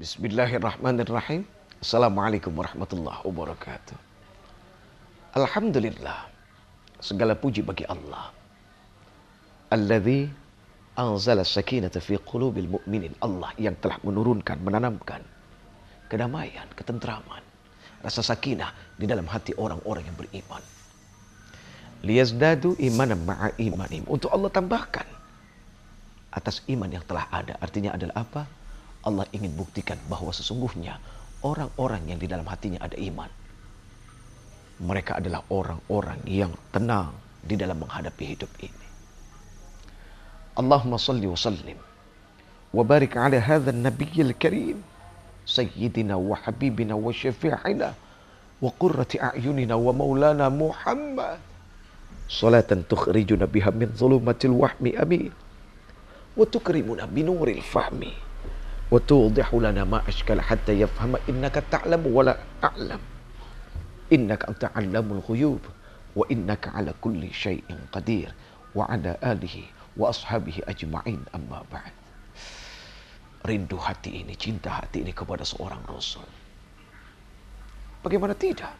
Bismillahirrahmanirrahim. Assalamualaikum warahmatullahi wabarakatuh. Alhamdulillah. Segala puji bagi Allah. Alladzi anzala sakinata fi qulubil mu'minin. Allah yang telah menurunkan, menanamkan kedamaian, ketentraman, rasa sakinah di dalam hati orang-orang yang beriman. Liyazdadu imanan ma'a imanim. Untuk Allah tambahkan atas iman yang telah ada. Artinya adalah apa? Allah ingin buktikan bahwa sesungguhnya orang-orang yang di dalam hatinya ada iman. Mereka adalah orang-orang yang tenang di dalam menghadapi hidup ini. Allahumma salli wa sallim wa barik ala hadha nabiyyil karim sayyidina wa habibina wa syafi'ina wa qurrati a'yunina wa maulana Muhammad salatan tukhrijuna biha min zulumatil wahmi amin wa tukrimuna binuril fahmi وتوضح لنا ما أشكال حتى يفهم إنك تعلم ولا أعلم إنك أنت علام الغيوب وإنك على كل شيء قدير وعلى آله وأصحابه أجمعين أما بعد rindu hati ini, cinta hati ini kepada seorang Rasul. Bagaimana tidak?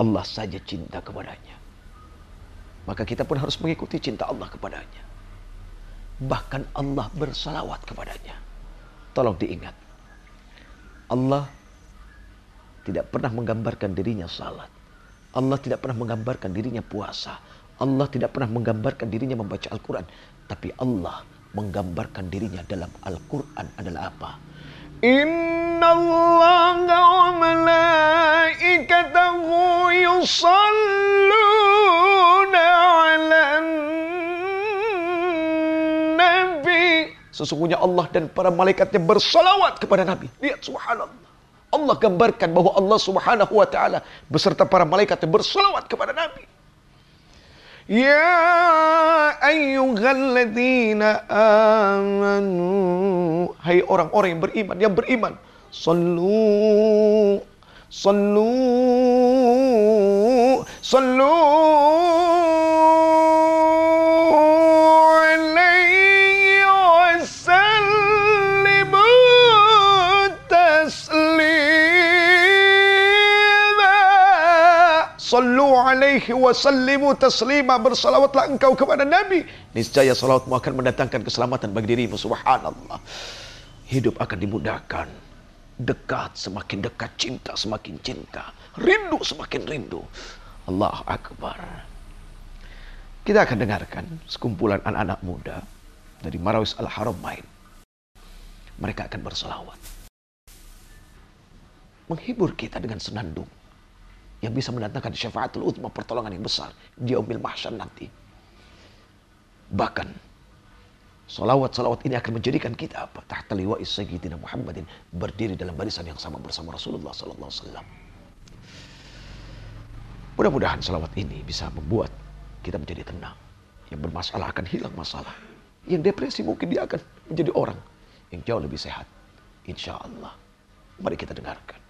Allah saja cinta kepadanya. Maka kita pun harus mengikuti cinta Allah kepadanya. Bahkan Allah bersalawat kepadanya. Tolong diingat. Allah tidak pernah menggambarkan dirinya salat. Allah tidak pernah menggambarkan dirinya puasa. Allah tidak pernah menggambarkan dirinya membaca Al-Quran. Tapi Allah menggambarkan dirinya dalam Al-Quran adalah apa? Inna Allah wa malaikatahu yusalluna Sesungguhnya Allah dan para malaikatnya bersalawat kepada Nabi. Lihat subhanallah. Allah gambarkan bahwa Allah subhanahu wa ta'ala beserta para malaikatnya bersalawat kepada Nabi. Ya ayyuhalladzina amanu. Hai orang-orang yang beriman, yang beriman. Sallu. Sallu. Sallu. Sallu alaihi wa sallimu taslima. Bersalawatlah engkau kepada Nabi. Niscaya salawatmu akan mendatangkan keselamatan bagi dirimu. Subhanallah. Hidup akan dimudahkan. Dekat semakin dekat. Cinta semakin cinta. Rindu semakin rindu. Allah Akbar. Kita akan dengarkan sekumpulan anak-anak muda dari Marawis Al-Haramain. Mereka akan bersalawat. Menghibur kita dengan senandung yang bisa mendatangkan syafaatul utma pertolongan yang besar di yaumil mahsyar nanti. Bahkan salawat-salawat ini akan menjadikan kita apa? Tahta liwa'i sayyidina Muhammadin berdiri dalam barisan yang sama bersama Rasulullah sallallahu alaihi wasallam. Mudah-mudahan salawat ini bisa membuat kita menjadi tenang. Yang bermasalah akan hilang masalah. Yang depresi mungkin dia akan menjadi orang yang jauh lebih sehat. Insya Allah. Mari kita dengarkan.